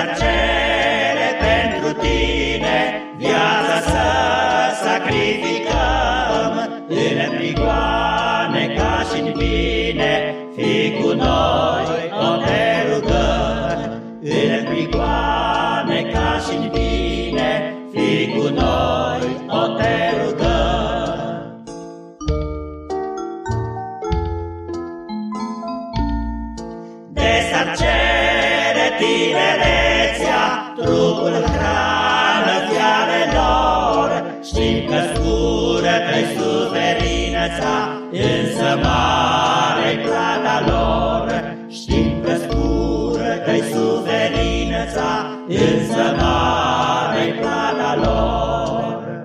să cere pentru tine viața să sacrificăm. În prigoane ca și în bine fi cu noi o te rugăm. În prigoane ca și în bine fi cu noi o te rugăm. De să cere tineret trupul hrană fiarelor, Știm că scură-te suferința, însă mare plata lor. Știm că scură-te suferința, însă mare plata lor.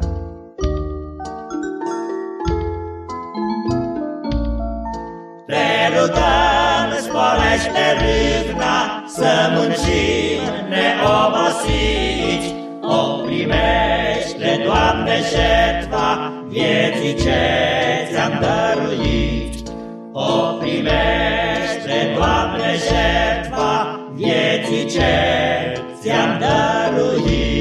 Te rugăm, Înspolește râvna să muncim neobosiți. O primește, Doamne, șertfa vieții ce ți-am dăruit. O primește, Doamne, șertfa vieții ce ți-am dăruit.